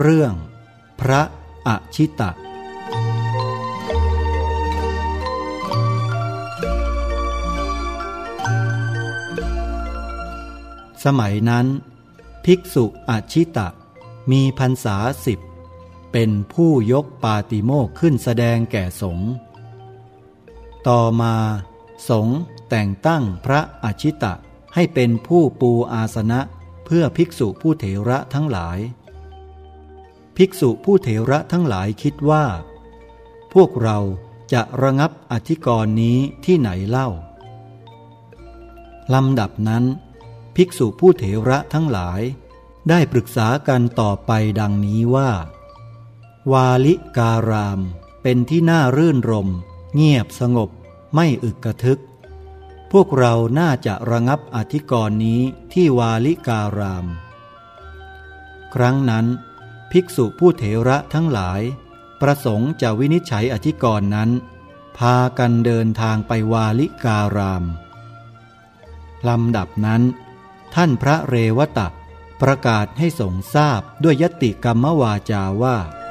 เรื่อง พระอชิตะ สมัยนั้น ภิกษุอชิตะ มีพรรษาสิบ เป็นผู้ยกปาติโมกขึ้นแสดงแก่สงฆ์ต่อมาสงฆ์แต่งตั้งพระอชิตะให้เป็นผู้ปูอาสนะเพื่อภิกษุผู้เถระทั้งหลาย ภิกษุผู้เถระทั้งหลายคิดว่า พวกเราจะระงับอธิกรณ์นี้ที่ไหนเล่า ลำดับนั้น ภิกษุผู้เถระทั้งหลาย ได้ปรึกษากันต่อไปดังนี้ว่า วาลิการาม เป็นที่น่ารื่นรม เงียบสงบ ไม่อึกกระทึก พวกเราน่าจะระงับอธิกรณ์นี้ที่วาลิการาม ครั้งนั้น ภิกษุผู้เถระทั้งหลาย ประสงค์จะวินิจฉัยอธิกรณ์นั้น พากันเดินทางไปวาลิการาม ลำดับนั้น ท่านพระเรวตะประกาศให้สงทราบด้วยยติกรรมวาจาว่า